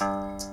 Last